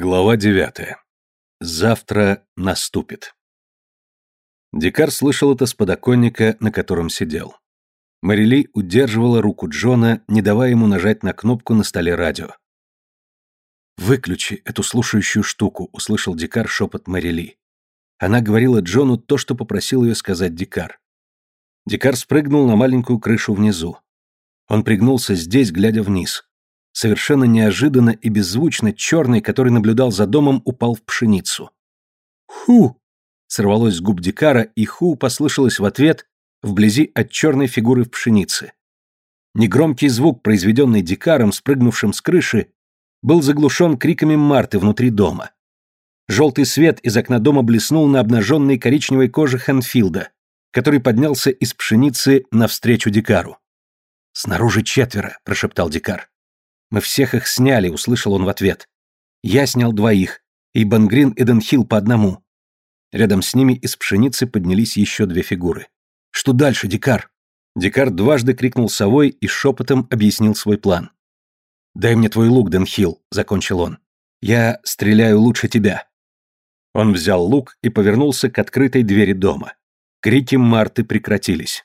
Глава девятая. Завтра наступит. Дикар слышал это с подоконника, на котором сидел. Марили удерживала руку Джона, не давая ему нажать на кнопку на столе радио. «Выключи эту слушающую штуку», — услышал Дикар шепот Марили. Она говорила Джону то, что попросил ее сказать Дикар. Дикар спрыгнул на маленькую крышу внизу. Он пригнулся здесь, глядя вниз. Совершенно неожиданно и беззвучно черный, который наблюдал за домом, упал в пшеницу. «Ху!» — сорвалось с губ Дикара, и «ху» послышалось в ответ вблизи от черной фигуры в пшенице. Негромкий звук, произведенный Дикаром, спрыгнувшим с крыши, был заглушен криками Марты внутри дома. Желтый свет из окна дома блеснул на обнаженной коричневой коже Хэнфилда, который поднялся из пшеницы навстречу Дикару. «Снаружи четверо», — прошептал Дикар. Мы всех их сняли, услышал он в ответ. Я снял двоих, и Бангрин и Денхилл по одному. Рядом с ними из пшеницы поднялись еще две фигуры. Что дальше, Дикар? Дикар дважды крикнул совой и шепотом объяснил свой план. «Дай мне твой лук, Денхилл», — закончил он. «Я стреляю лучше тебя». Он взял лук и повернулся к открытой двери дома. Крики Марты прекратились.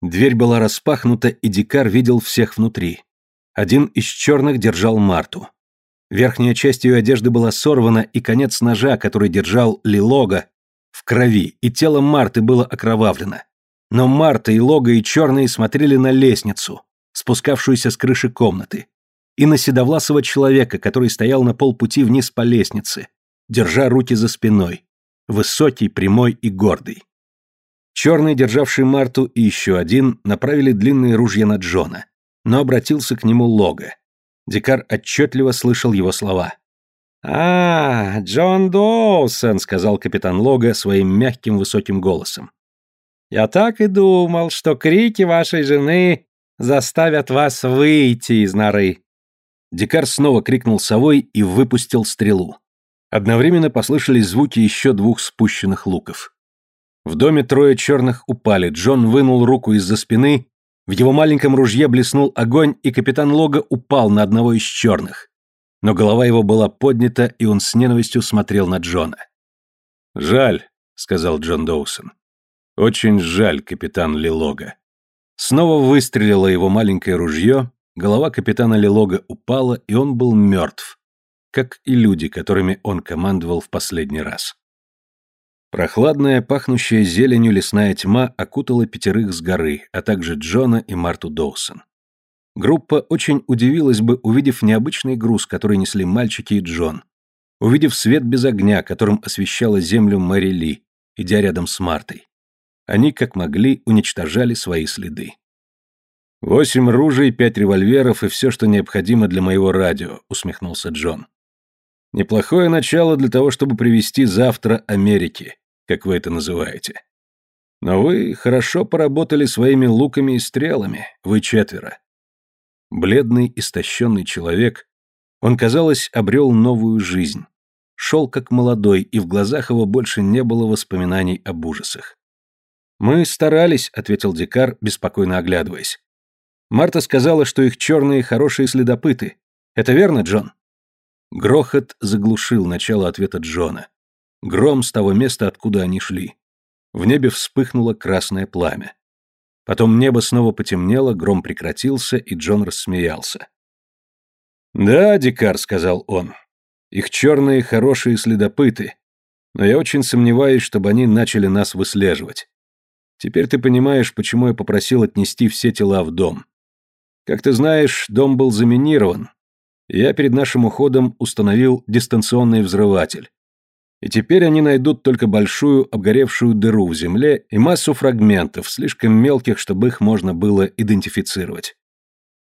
Дверь была распахнута, и Дикар видел всех внутри. Один из черных держал Марту. Верхняя часть ее одежды была сорвана, и конец ножа, который держал Лилога, в крови, и тело Марты было окровавлено. Но Марта и Лога и черные смотрели на лестницу, спускавшуюся с крыши комнаты, и на седовласого человека, который стоял на полпути вниз по лестнице, держа руки за спиной, высокий, прямой и гордый. Черный, державший Марту, и еще один направили длинные ружья на Джона но обратился к нему Лога. Дикар отчетливо слышал его слова. «А, Джон Доусон», — сказал капитан Лога своим мягким высоким голосом. «Я так и думал, что крики вашей жены заставят вас выйти из норы». Дикар снова крикнул совой и выпустил стрелу. Одновременно послышались звуки еще двух спущенных луков. В доме трое черных упали, Джон вынул руку из-за спины в его маленьком ружье блеснул огонь, и капитан Лога упал на одного из черных. Но голова его была поднята, и он с ненавистью смотрел на Джона. «Жаль», — сказал Джон Доусон. «Очень жаль, капитан Лилога». Снова выстрелило его маленькое ружье, голова капитана Лилога упала, и он был мертв, как и люди, которыми он командовал в последний раз. Прохладная, пахнущая зеленью лесная тьма окутала пятерых с горы, а также Джона и Марту Доусон. Группа очень удивилась бы, увидев необычный груз, который несли мальчики и Джон, увидев свет без огня, которым освещала землю Мэри Ли, идя рядом с Мартой. Они, как могли, уничтожали свои следы. «Восемь ружей, пять револьверов и все, что необходимо для моего радио», — усмехнулся Джон. Неплохое начало для того, чтобы привести завтра Америки, как вы это называете. Но вы хорошо поработали своими луками и стрелами, вы четверо. Бледный, истощенный человек, он, казалось, обрел новую жизнь. Шел как молодой, и в глазах его больше не было воспоминаний об ужасах. «Мы старались», — ответил Дикар, беспокойно оглядываясь. «Марта сказала, что их черные хорошие следопыты. Это верно, Джон?» Грохот заглушил начало ответа Джона. Гром с того места, откуда они шли. В небе вспыхнуло красное пламя. Потом небо снова потемнело, гром прекратился, и Джон рассмеялся. «Да, Дикар», — сказал он, — «их черные хорошие следопыты, но я очень сомневаюсь, чтобы они начали нас выслеживать. Теперь ты понимаешь, почему я попросил отнести все тела в дом. Как ты знаешь, дом был заминирован, я перед нашим уходом установил дистанционный взрыватель. И теперь они найдут только большую обгоревшую дыру в земле и массу фрагментов, слишком мелких, чтобы их можно было идентифицировать.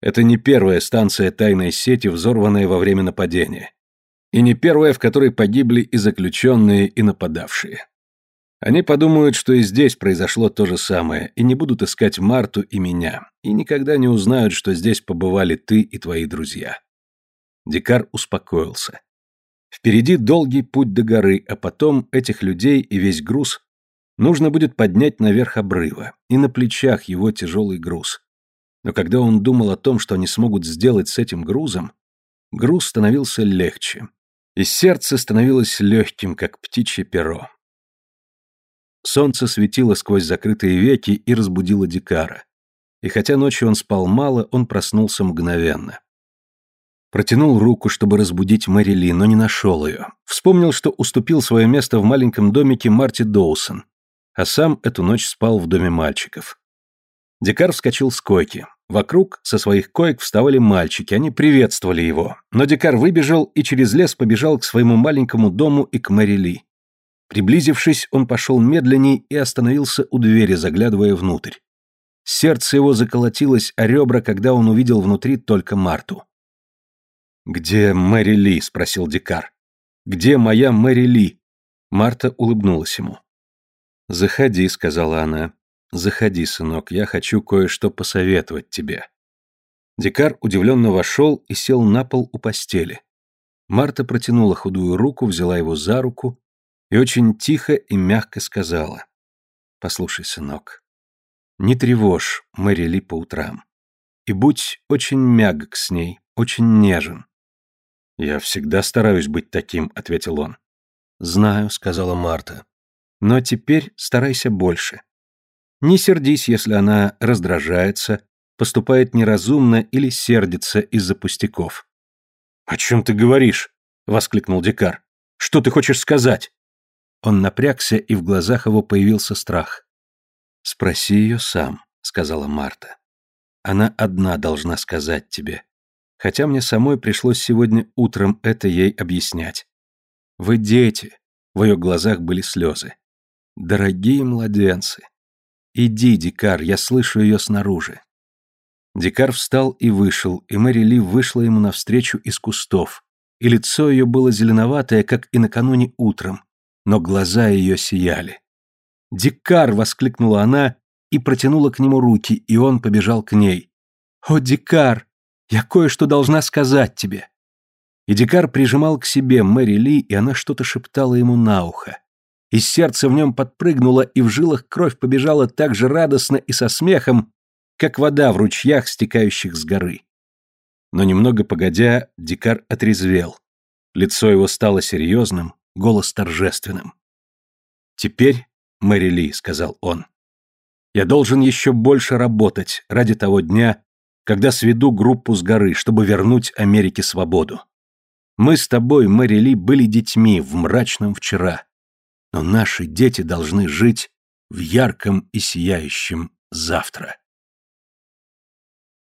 Это не первая станция тайной сети, взорванная во время нападения. И не первая, в которой погибли и заключенные, и нападавшие. Они подумают, что и здесь произошло то же самое, и не будут искать Марту и меня, и никогда не узнают, что здесь побывали ты и твои друзья. Дикар успокоился. Впереди долгий путь до горы, а потом этих людей и весь груз нужно будет поднять наверх обрыва, и на плечах его тяжелый груз. Но когда он думал о том, что они смогут сделать с этим грузом, груз становился легче, И сердце становилось легким, как птичье перо. Солнце светило сквозь закрытые веки и разбудило Дикара. И хотя ночью он спал мало, он проснулся мгновенно. Протянул руку, чтобы разбудить Мэри Ли, но не нашел ее. Вспомнил, что уступил свое место в маленьком домике Марти Доусон, а сам эту ночь спал в доме мальчиков. Дикар вскочил с койки. Вокруг со своих коек вставали мальчики, они приветствовали его. Но Дикар выбежал и через лес побежал к своему маленькому дому и к Мэри Ли. Приблизившись, он пошел медленней и остановился у двери, заглядывая внутрь. Сердце его заколотилось о ребра, когда он увидел внутри только Марту. «Где Мэри Ли?» — спросил Дикар. «Где моя Мэри Ли?» Марта улыбнулась ему. «Заходи», — сказала она. «Заходи, сынок, я хочу кое-что посоветовать тебе». Дикар удивленно вошел и сел на пол у постели. Марта протянула худую руку, взяла его за руку и очень тихо и мягко сказала. «Послушай, сынок, не тревожь Мэри Ли по утрам. И будь очень мягок с ней, очень нежен. «Я всегда стараюсь быть таким», — ответил он. «Знаю», — сказала Марта. «Но теперь старайся больше. Не сердись, если она раздражается, поступает неразумно или сердится из-за пустяков». «О чем ты говоришь?» — воскликнул Дикар. «Что ты хочешь сказать?» Он напрягся, и в глазах его появился страх. «Спроси ее сам», — сказала Марта. «Она одна должна сказать тебе хотя мне самой пришлось сегодня утром это ей объяснять. Вы дети, в ее глазах были слезы. Дорогие младенцы. Иди, Дикар, я слышу ее снаружи. Дикар встал и вышел, и Мэри Ли вышла ему навстречу из кустов, и лицо ее было зеленоватое, как и накануне утром, но глаза ее сияли. «Дикар!» — воскликнула она и протянула к нему руки, и он побежал к ней. «О, Дикар! Я кое-что должна сказать тебе». И Дикар прижимал к себе Мэри Ли, и она что-то шептала ему на ухо. И сердце в нем подпрыгнуло, и в жилах кровь побежала так же радостно и со смехом, как вода в ручьях, стекающих с горы. Но немного погодя, Дикар отрезвел. Лицо его стало серьезным, голос торжественным. «Теперь, Мэри Ли», — сказал он, — «я должен еще больше работать ради того дня, когда сведу группу с горы, чтобы вернуть Америке свободу. Мы с тобой, Мэри Ли, были детьми в мрачном вчера, но наши дети должны жить в ярком и сияющем завтра.